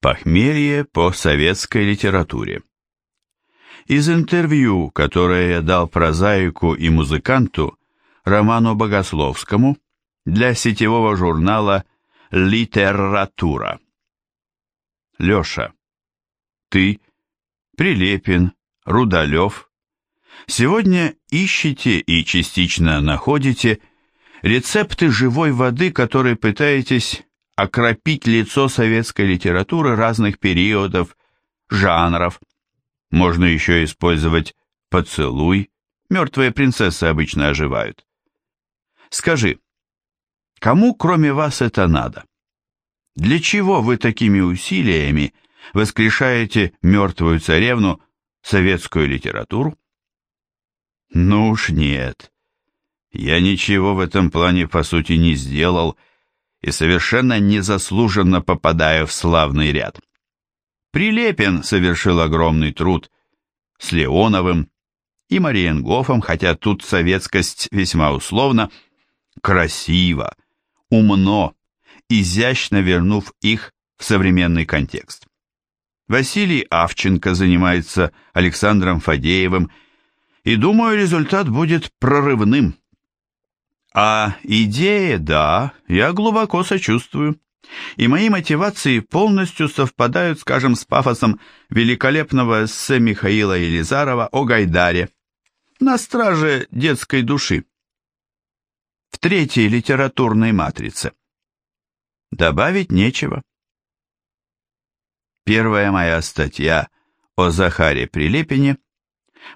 Похмелье по советской литературе. Из интервью, которое я дал прозаику и музыканту Роману Богословскому для сетевого журнала «Литература». Леша, ты, Прилепин, Рудалев, сегодня ищете и частично находите рецепты живой воды, которые пытаетесь окропить лицо советской литературы разных периодов, жанров. Можно еще использовать поцелуй, мертвые принцессы обычно оживают. Скажи, кому кроме вас это надо? Для чего вы такими усилиями воскрешаете мертвую царевну, советскую литературу? Ну уж нет. Я ничего в этом плане по сути не сделал и совершенно незаслуженно попадаю в славный ряд. Прилепин совершил огромный труд с Леоновым и Мариенгофом, хотя тут советскость весьма условно, красиво, умно, изящно вернув их в современный контекст. Василий Авченко занимается Александром Фадеевым, и думаю, результат будет прорывным. А идея, да, я глубоко сочувствую. И мои мотивации полностью совпадают, скажем, с пафосом великолепного эссе Михаила Елизарова о Гайдаре на страже детской души. В третьей литературной матрице. Добавить нечего. Первая моя статья о Захаре Прилепине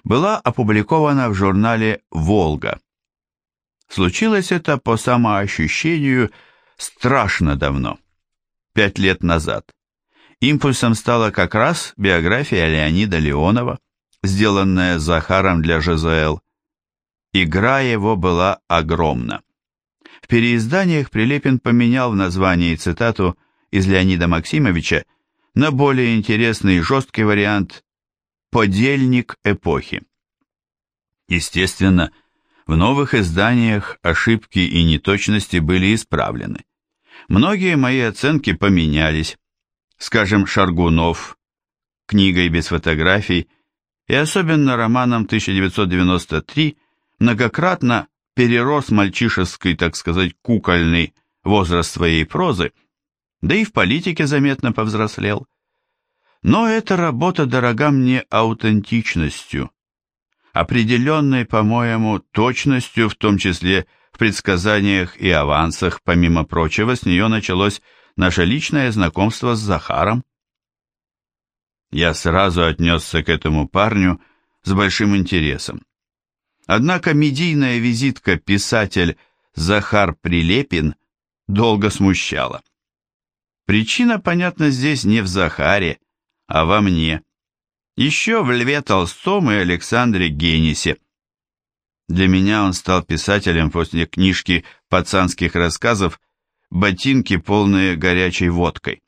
была опубликована в журнале «Волга» Случилось это по самоощущению страшно давно, пять лет назад. Импульсом стала как раз биография Леонида Леонова, сделанная Захаром для ЖЗЛ. Игра его была огромна. В переизданиях Прилепин поменял в названии цитату из Леонида Максимовича на более интересный и жесткий вариант «подельник эпохи». Естественно, в новых изданиях ошибки и неточности были исправлены. Многие мои оценки поменялись. Скажем, Шаргунов, книгой без фотографий, и особенно романом 1993 многократно перерос мальчишеский, так сказать, кукольный возраст своей прозы, да и в политике заметно повзрослел. Но эта работа дорога мне аутентичностью, определенной, по-моему, точностью, в том числе в предсказаниях и авансах, помимо прочего, с нее началось наше личное знакомство с Захаром. Я сразу отнесся к этому парню с большим интересом. Однако медийная визитка писатель Захар Прилепин долго смущала. Причина, понятно, здесь не в Захаре, а во мне еще в Льве Толстом и Александре Генисе. Для меня он стал писателем после книжки пацанских рассказов «Ботинки, полные горячей водкой».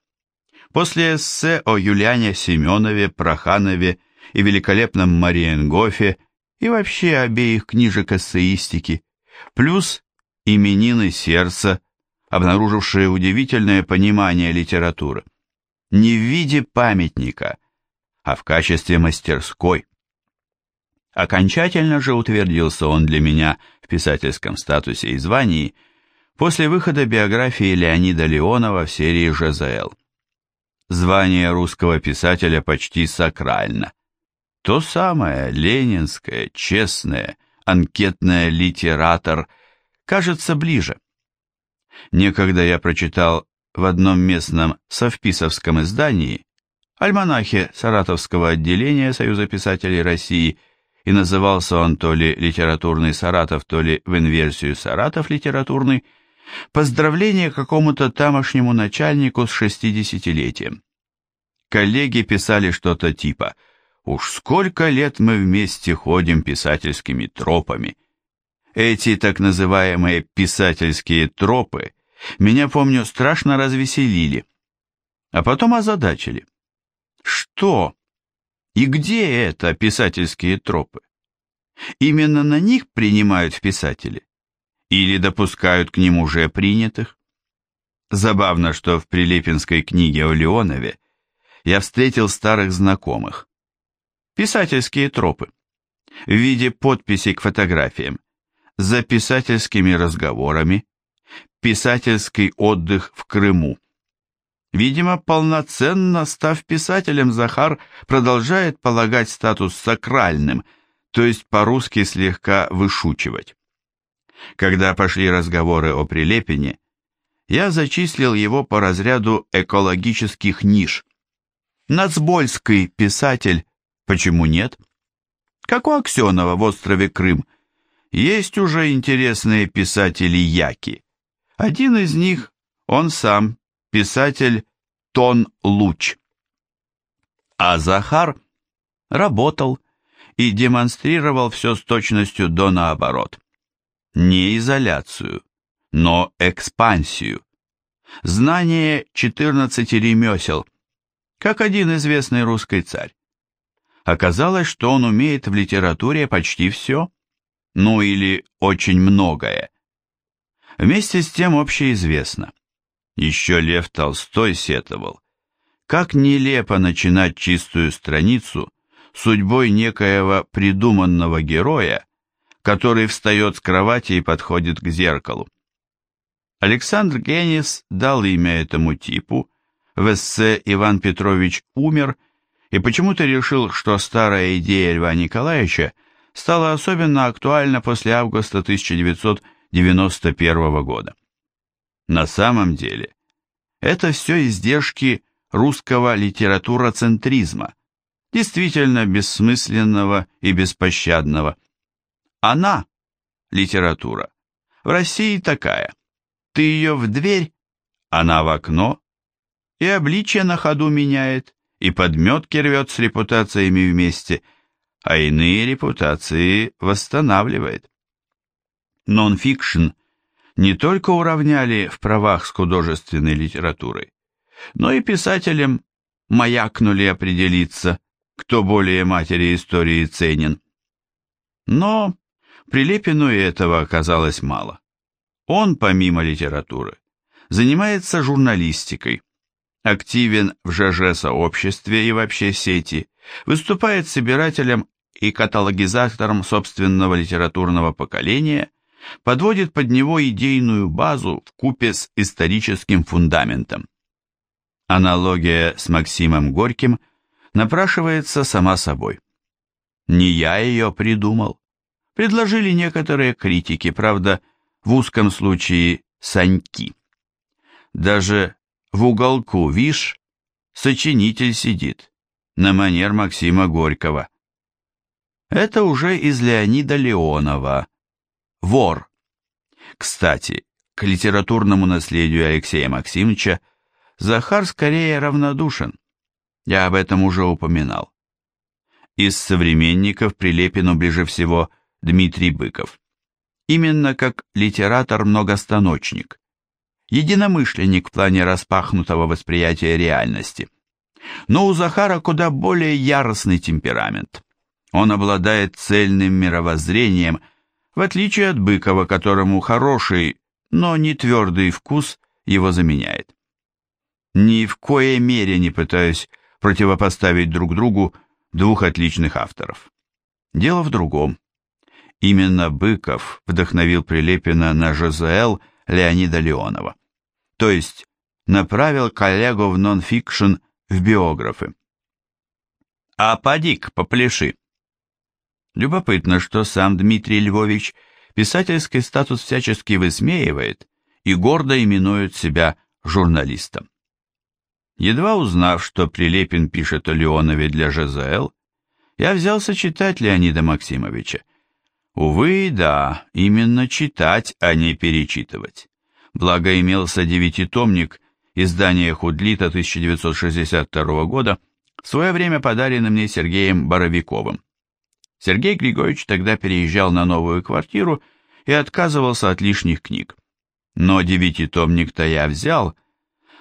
После эссе о Юлиане Семенове, Проханове и великолепном Мариенгофе и вообще обеих книжек эссеистики, плюс именины сердца, обнаружившие удивительное понимание литературы. Не в виде памятника – а в качестве мастерской. Окончательно же утвердился он для меня в писательском статусе и звании после выхода биографии Леонида Леонова в серии ЖЗЛ. Звание русского писателя почти сакрально. То самое ленинское, честное, анкетное литератор кажется ближе. Некогда я прочитал в одном местном совписовском издании альманахе Саратовского отделения Союза писателей России, и назывался он то ли «Литературный Саратов», то ли в инверсию «Саратов литературный», поздравление какому-то тамошнему начальнику с шестидесятилетием. Коллеги писали что-то типа «Уж сколько лет мы вместе ходим писательскими тропами». Эти так называемые писательские тропы меня, помню, страшно развеселили, а потом озадачили. Что и где это писательские тропы? Именно на них принимают в писатели? Или допускают к ним уже принятых? Забавно, что в Прилепинской книге о Леонове я встретил старых знакомых. Писательские тропы. В виде подписей к фотографиям. За писательскими разговорами. Писательский отдых в Крыму. Видимо, полноценно став писателем, Захар продолжает полагать статус сакральным, то есть по-русски слегка вышучивать. Когда пошли разговоры о Прилепине, я зачислил его по разряду экологических ниш. Нацбольский писатель, почему нет? Как у Аксенова в острове Крым, есть уже интересные писатели-яки. Один из них, он сам, писатель Тон Луч. А Захар работал и демонстрировал все с точностью до наоборот. Не изоляцию, но экспансию. Знание 14 ремесел, как один известный русский царь. Оказалось, что он умеет в литературе почти все, ну или очень многое. Вместе с тем общеизвестно – еще Лев Толстой сетовал. Как нелепо начинать чистую страницу судьбой некоего придуманного героя, который встает с кровати и подходит к зеркалу. Александр Генис дал имя этому типу, в эссе «Иван Петрович умер» и почему-то решил, что старая идея Льва Николаевича стала особенно актуальна после августа 1991 года. На самом деле, это все издержки русского литературоцентризма, действительно бессмысленного и беспощадного. Она, литература, в России такая. Ты ее в дверь, она в окно, и обличье на ходу меняет, и подметки рвет с репутациями вместе, а иные репутации восстанавливает. Нон-фикшн – не только уравняли в правах с художественной литературой, но и писателям маякнули определиться, кто более матери истории ценен. Но Прилепину и этого оказалось мало. Он, помимо литературы, занимается журналистикой, активен в ЖЖ-сообществе и вообще сети, выступает собирателем и каталогизатором собственного литературного поколения подводит под него идейную базу в купе с историческим фундаментом. Аналогия с Максимом Горьким напрашивается сама собой. Не я ее придумал. Предложили некоторые критики, правда, в узком случае Саньки. Даже в уголку, вишь, сочинитель сидит, на манер Максима Горького. Это уже из Леонида Леонова, вор. Кстати, к литературному наследию Алексея Максимовича Захар скорее равнодушен. Я об этом уже упоминал. Из современников Прилепину ближе всего Дмитрий Быков. Именно как литератор-многостаночник. Единомышленник в плане распахнутого восприятия реальности. Но у Захара куда более яростный темперамент. Он обладает цельным мировоззрением – в отличие от Быкова, которому хороший, но не твердый вкус его заменяет. Ни в коей мере не пытаюсь противопоставить друг другу двух отличных авторов. Дело в другом. Именно Быков вдохновил Прилепина на ЖЗЛ Леонида Леонова. То есть направил коллегу в нонфикшн в биографы. «А поди-ка, попляши», Любопытно, что сам Дмитрий Львович писательский статус всячески высмеивает и гордо именует себя журналистом. Едва узнав, что Прилепин пишет о Леонове для ЖЗЛ, я взялся читать Леонида Максимовича. Увы, да, именно читать, а не перечитывать. Благо имелся девятитомник издания Худлита 1962 года, в свое время подаренный мне Сергеем Боровиковым. Сергей Григорьевич тогда переезжал на новую квартиру и отказывался от лишних книг. Но девятитомник-то я взял,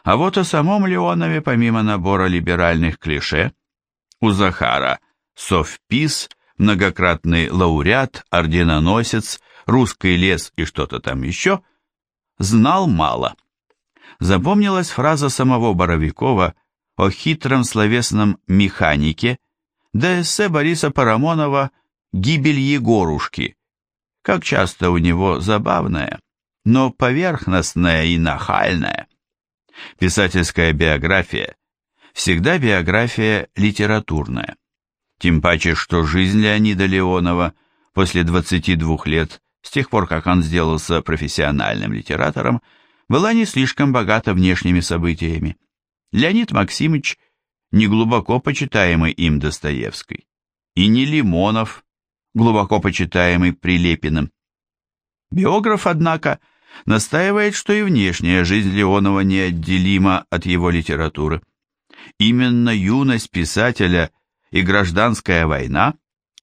а вот о самом Леонове, помимо набора либеральных клише, у Захара совпис, многократный лауреат, орденоносец, русский лес и что-то там еще, знал мало. Запомнилась фраза самого Боровикова о хитром словесном механике, эссе Бориса Парамонова «Гибель Егорушки», как часто у него забавная, но поверхностная и нахальная. Писательская биография всегда биография литературная. Тем паче, что жизнь Леонида Леонова после 22 лет, с тех пор, как он сделался профессиональным литератором, была не слишком богата внешними событиями. Леонид Максимович не глубоко почитаемый им Достоевской, и не Лимонов, глубоко почитаемый Прилепиным. Биограф, однако, настаивает, что и внешняя жизнь Леонова неотделима от его литературы. Именно юность писателя и гражданская война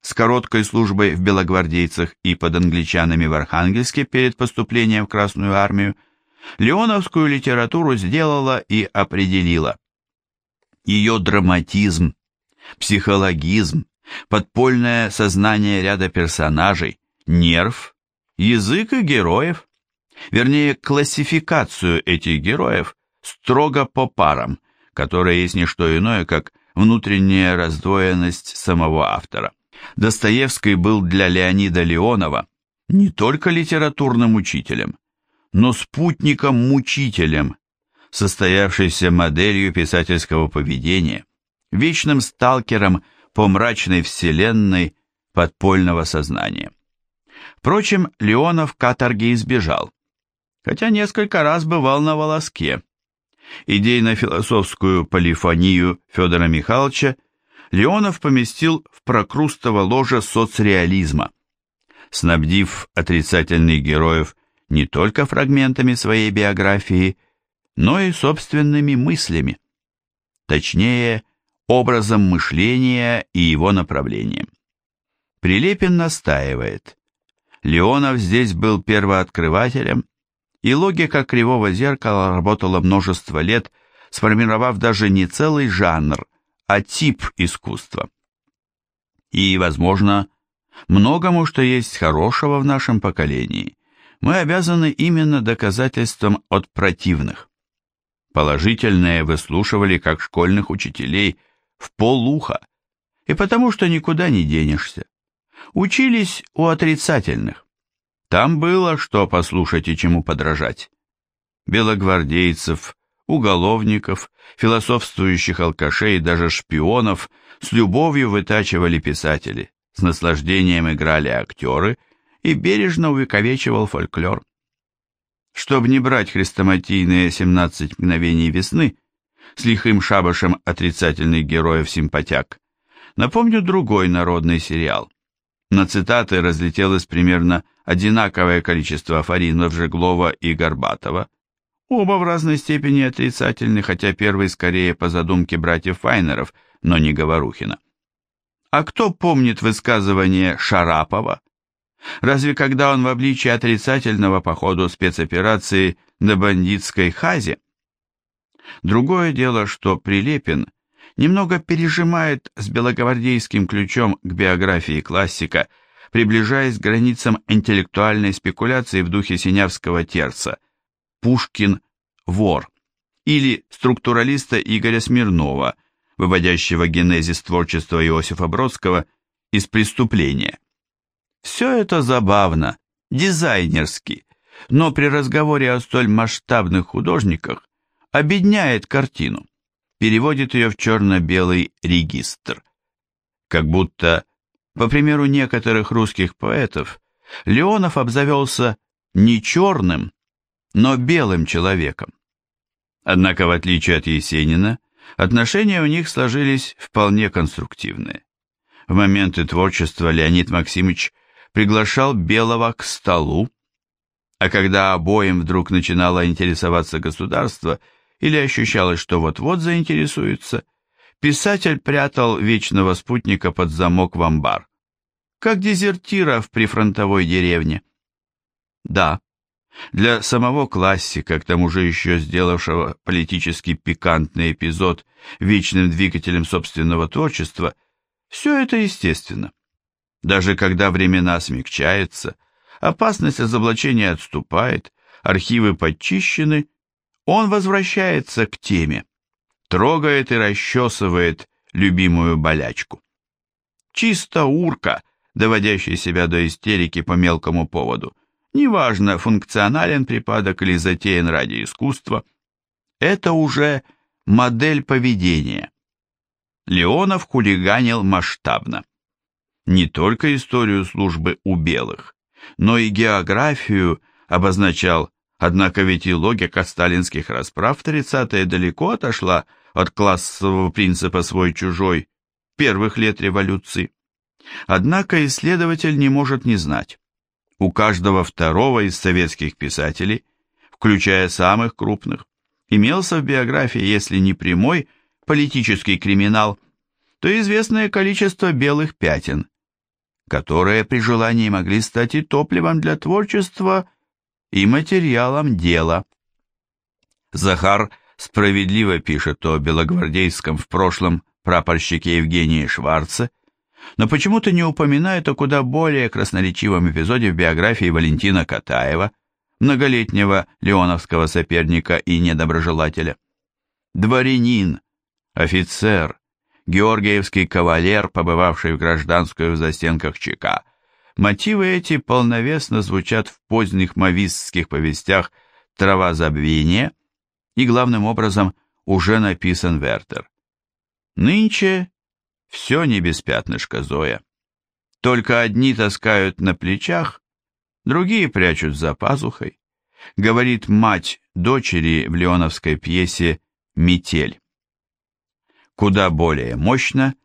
с короткой службой в белогвардейцах и под англичанами в Архангельске перед поступлением в Красную армию Леоновскую литературу сделала и определила. Ее драматизм, психологизм, подпольное сознание ряда персонажей, нерв, язык и героев, вернее, классификацию этих героев строго по парам, которая есть не что иное, как внутренняя раздвоенность самого автора. Достоевский был для Леонида Леонова не только литературным учителем, но спутником-мучителем, состоявшейся моделью писательского поведения, вечным сталкером по мрачной вселенной подпольного сознания. Впрочем, Леонов каторги избежал, хотя несколько раз бывал на волоске. Идейно-философскую полифонию Федора Михайловича Леонов поместил в прокрустово ложе соцреализма, снабдив отрицательных героев не только фрагментами своей биографии, но и собственными мыслями, точнее, образом мышления и его направлением. Прилепин настаивает, Леонов здесь был первооткрывателем, и логика кривого зеркала работала множество лет, сформировав даже не целый жанр, а тип искусства. И, возможно, многому, что есть хорошего в нашем поколении, мы обязаны именно доказательством от противных. Положительные выслушивали как школьных учителей в полуха, и потому что никуда не денешься. Учились у отрицательных. Там было что послушать и чему подражать. Белогвардейцев, уголовников, философствующих алкашей и даже шпионов с любовью вытачивали писатели, с наслаждением играли актеры – и бережно увековечивал фольклор. Чтобы не брать хрестоматийные «17 мгновений весны» с лихим шабашем отрицательных героев-симпатяк, напомню другой народный сериал. На цитаты разлетелось примерно одинаковое количество афоринов Жеглова и Горбатова, оба в разной степени отрицательны, хотя первый скорее по задумке братьев Файнеров, но не Говорухина. А кто помнит высказывание Шарапова? Разве когда он в обличии отрицательного по ходу спецоперации на бандитской хазе? Другое дело, что Прилепин немного пережимает с белогвардейским ключом к биографии классика, приближаясь к границам интеллектуальной спекуляции в духе синявского терца «Пушкин – вор» или структуралиста Игоря Смирнова, выводящего генезис творчества Иосифа Бродского из преступления. Все это забавно, дизайнерски, но при разговоре о столь масштабных художниках обедняет картину, переводит ее в черно-белый регистр. Как будто, по примеру некоторых русских поэтов, Леонов обзавелся не черным, но белым человеком. Однако, в отличие от Есенина, отношения у них сложились вполне конструктивные. В моменты творчества Леонид Максимович приглашал Белого к столу, а когда обоим вдруг начинало интересоваться государство или ощущалось, что вот-вот заинтересуется, писатель прятал вечного спутника под замок в амбар, как дезертира в прифронтовой деревне. Да, для самого классика, к тому же еще сделавшего политически пикантный эпизод вечным двигателем собственного творчества, все это естественно. Даже когда времена смягчаются, опасность разоблачения отступает, архивы подчищены, он возвращается к теме, трогает и расчесывает любимую болячку. Чисто урка, доводящий себя до истерики по мелкому поводу. Неважно, функционален припадок или затеян ради искусства. Это уже модель поведения. Леонов хулиганил масштабно. Не только историю службы у белых, но и географию обозначал, однако ведь и логика сталинских расправ в 30-е далеко отошла от классового принципа свой-чужой первых лет революции. Однако исследователь не может не знать. У каждого второго из советских писателей, включая самых крупных, имелся в биографии, если не прямой, политический криминал, то известное количество белых пятен, которые при желании могли стать и топливом для творчества, и материалом дела. Захар справедливо пишет о белогвардейском в прошлом прапорщике Евгении Шварце, но почему-то не упоминает о куда более красноречивом эпизоде в биографии Валентина Катаева, многолетнего леоновского соперника и недоброжелателя. Дворянин, офицер, георгиевский кавалер, побывавший в гражданскую в застенках ЧК. Мотивы эти полновесно звучат в поздних мавистских повестях «Трава забвения» и, главным образом, уже написан Вертер. Нынче все не без пятнышка, Зоя. Только одни таскают на плечах, другие прячут за пазухой, говорит мать дочери в леоновской пьесе «Метель». Куда более мощно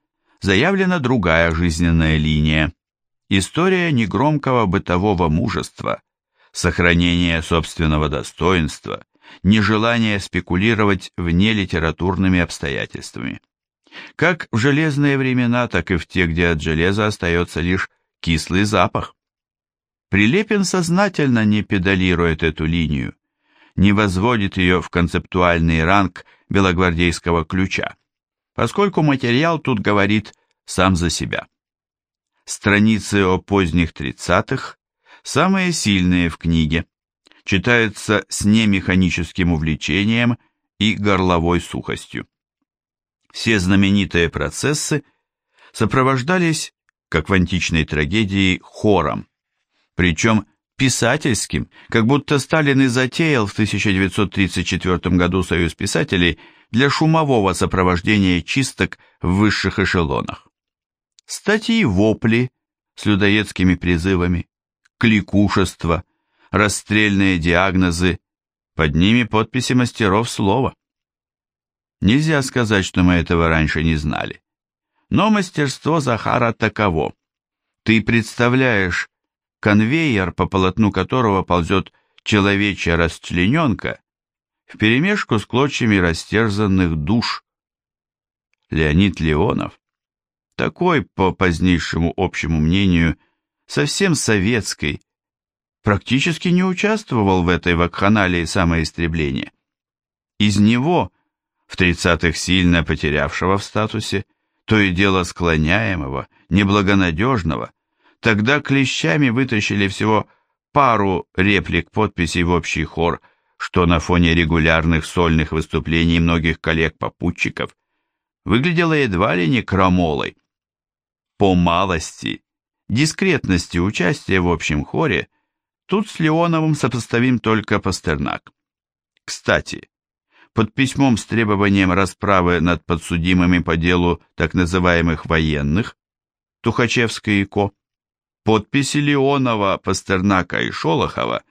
заявлена другая жизненная линия – история негромкого бытового мужества, сохранения собственного достоинства, нежелание спекулировать вне литературными обстоятельствами. Как в железные времена, так и в те, где от железа остается лишь кислый запах. Прилепин сознательно не педалирует эту линию, не возводит ее в концептуальный ранг белогвардейского ключа, поскольку материал тут говорит сам за себя. Страницы о поздних тридцатых самые сильные в книге, читаются с немеханическим увлечением и горловой сухостью. Все знаменитые процессы сопровождались, как в античной трагедии, хором, причем писательским, как будто Сталин и затеял в 1934 году Союз писателей для шумового сопровождения чисток в высших эшелонах. Статьи вопли с людоедскими призывами, кликушество, расстрельные диагнозы, под ними подписи мастеров слова. Нельзя сказать, что мы этого раньше не знали. Но мастерство Захара таково. Ты представляешь конвейер, по полотну которого ползет человечья расчлененка, вперемешку с клочьями растерзанных душ. Леонид Леонов, такой, по позднейшему общему мнению, совсем советской, практически не участвовал в этой вакханалии самоистребления. Из него в тридцатых сильно потерявшего в статусе, то и дело склоняемого, неблагонадежного, тогда клещами вытащили всего пару реплик подписей в общий хор, что на фоне регулярных сольных выступлений многих коллег-попутчиков выглядело едва ли не крамолой. По малости, дискретности участия в общем хоре тут с Леоновым сопоставим только Пастернак. Кстати, под письмом с требованием расправы над подсудимыми по делу так называемых военных, Тухачевской и Ко, подписи Леонова, Пастернака и Шолохова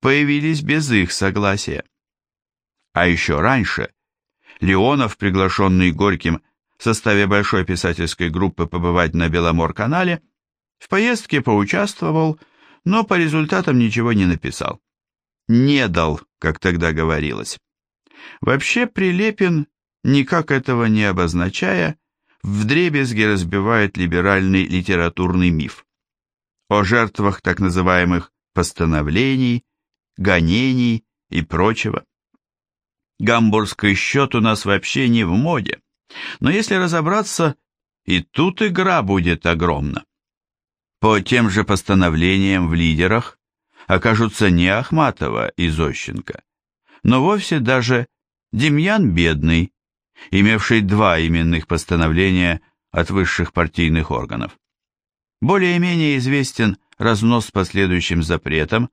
появились без их согласия. А еще раньше Леонов, приглашенный Горьким в составе большой писательской группы побывать на Беломор-канале, в поездке поучаствовал, но по результатам ничего не написал. Не дал, как тогда говорилось. Вообще Прилепин, никак этого не обозначая, вдребезги разбивает либеральный литературный миф. О жертвах так называемых постановлений, гонений и прочего. Гамбургский счет у нас вообще не в моде, но если разобраться, и тут игра будет огромна. По тем же постановлениям в лидерах окажутся не Ахматова и Зощенко, но вовсе даже Демьян Бедный, имевший два именных постановления от высших партийных органов. Более-менее известен разнос с последующим запретом,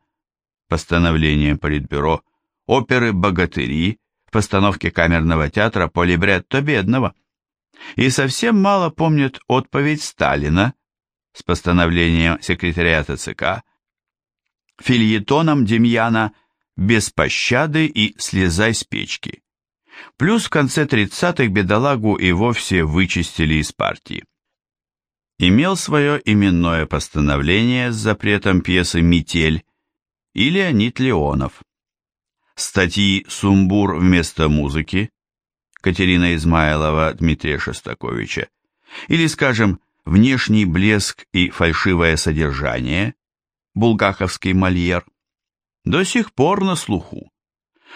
постановлением Политбюро, оперы «Богатыри» в постановке камерного театра по либретто Бедного. И совсем мало помнят отповедь Сталина с постановлением секретариата ЦК, фильетоном Демьяна «Без пощады» и «Слезай с печки». Плюс в конце 30-х бедолагу и вовсе вычистили из партии. Имел свое именное постановление с запретом пьесы «Метель» и Леонид Леонов. Статьи «Сумбур вместо музыки» Катерина Измайлова, Дмитрия Шостаковича, или, скажем, «Внешний блеск и фальшивое содержание» Булгаховский Мольер, до сих пор на слуху.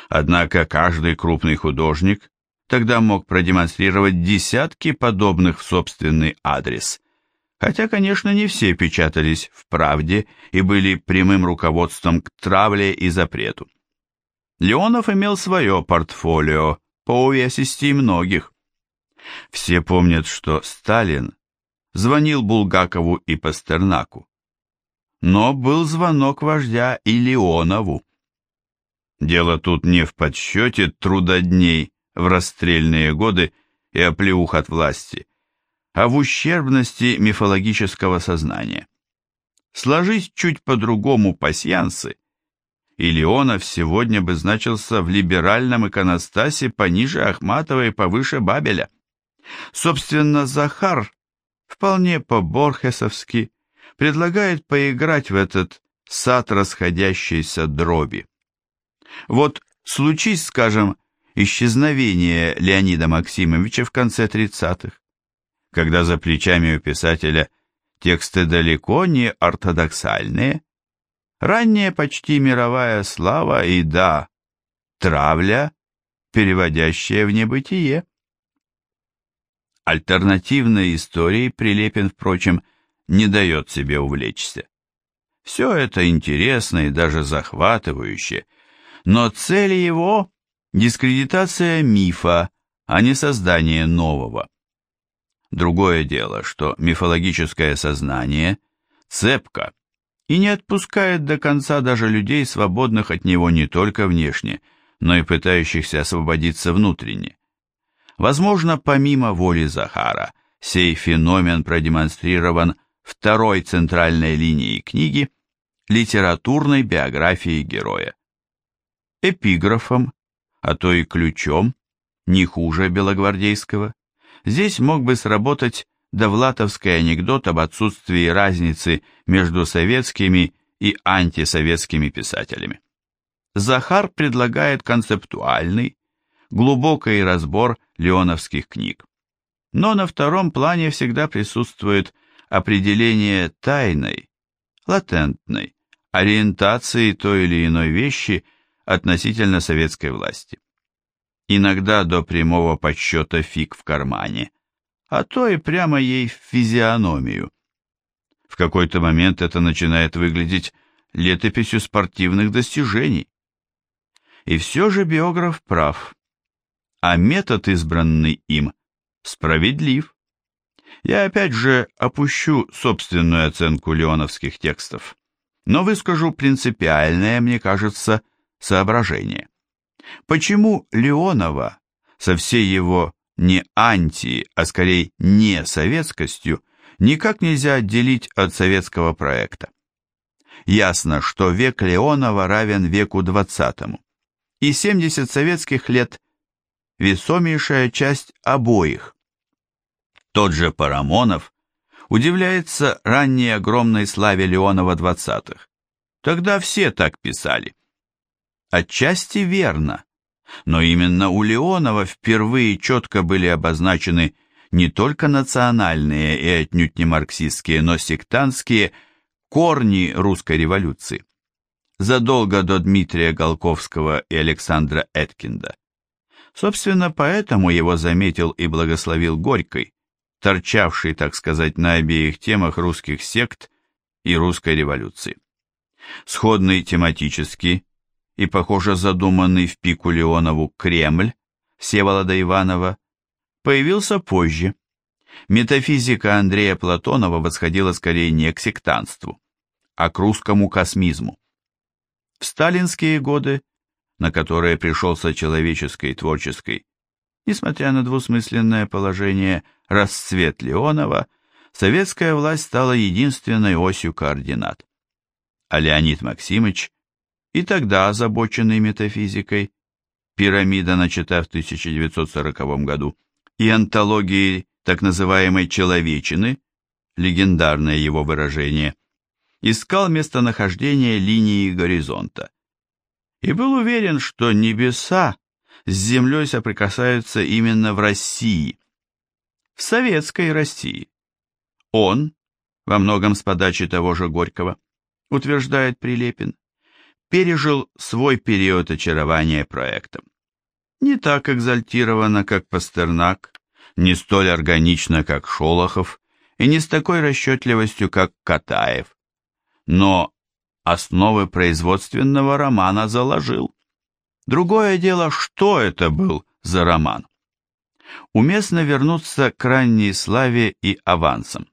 Однако каждый крупный художник тогда мог продемонстрировать десятки подобных в собственный адрес, хотя, конечно, не все печатались в «Правде» и были прямым руководством к травле и запрету. Леонов имел свое портфолио по увесистей многих. Все помнят, что Сталин звонил Булгакову и Пастернаку. Но был звонок вождя и Леонову. Дело тут не в подсчете трудодней в расстрельные годы и оплеух от власти, а в ущербности мифологического сознания. Сложись чуть по-другому пасьянсы, и Леонов сегодня бы значился в либеральном иконостасе пониже Ахматова и повыше Бабеля. Собственно, Захар вполне по-борхесовски предлагает поиграть в этот сад расходящейся дроби. Вот случись, скажем, исчезновение Леонида Максимовича в конце 30-х, когда за плечами у писателя тексты далеко не ортодоксальные, ранняя почти мировая слава и, да, травля, переводящая в небытие. Альтернативной историей Прилепин, впрочем, не дает себе увлечься. Все это интересно и даже захватывающе – но цель его – дискредитация мифа, а не создание нового. Другое дело, что мифологическое сознание цепко и не отпускает до конца даже людей, свободных от него не только внешне, но и пытающихся освободиться внутренне. Возможно, помимо воли Захара, сей феномен продемонстрирован второй центральной линией книги литературной биографии героя эпиграфом, а то и ключом, не хуже белогвардейского, здесь мог бы сработать довлатовский анекдот об отсутствии разницы между советскими и антисоветскими писателями. Захар предлагает концептуальный, глубокий разбор леоновских книг. Но на втором плане всегда присутствует определение тайной, латентной, ориентации той или иной вещи – относительно советской власти. Иногда до прямого подсчета фиг в кармане, а то и прямо ей в физиономию. В какой-то момент это начинает выглядеть летописью спортивных достижений. И все же биограф прав, а метод, избранный им, справедлив. Я опять же опущу собственную оценку леоновских текстов, но выскажу принципиальное, мне кажется, соображение. Почему Леонова со всей его не анти, а скорее не советскостью никак нельзя отделить от советского проекта? Ясно, что век Леонова равен веку двадцатому, и 70 советских лет – весомейшая часть обоих. Тот же Парамонов удивляется ранней огромной славе Леонова двадцатых. Тогда все так писали. Отчасти верно, но именно у Леонова впервые четко были обозначены не только национальные и отнюдь не марксистские, но сектантские корни русской революции. Задолго до Дмитрия Голковского и Александра Эткинда. Собственно, поэтому его заметил и благословил Горький, торчавший, так сказать, на обеих темах русских сект и русской революции. Сходный тематически и, похоже, задуманный в пику Леонову Кремль Всеволода Иванова появился позже. Метафизика Андрея Платонова восходила скорее не к сектантству, а к русскому космизму. В сталинские годы, на которые пришелся человеческой творческой, несмотря на двусмысленное положение, расцвет Леонова, советская власть стала единственной осью координат. А Леонид Максимович, и тогда озабоченный метафизикой, пирамида начата в 1940 году, и антологией так называемой «человечины», легендарное его выражение, искал местонахождение линии горизонта и был уверен, что небеса с землей соприкасаются именно в России, в советской России. Он, во многом с подачи того же Горького, утверждает Прилепин, пережил свой период очарования проектом. Не так экзальтированно, как Пастернак, не столь органично, как Шолохов, и не с такой расчетливостью, как Катаев. Но основы производственного романа заложил. Другое дело, что это был за роман. Уместно вернуться к ранней славе и авансам.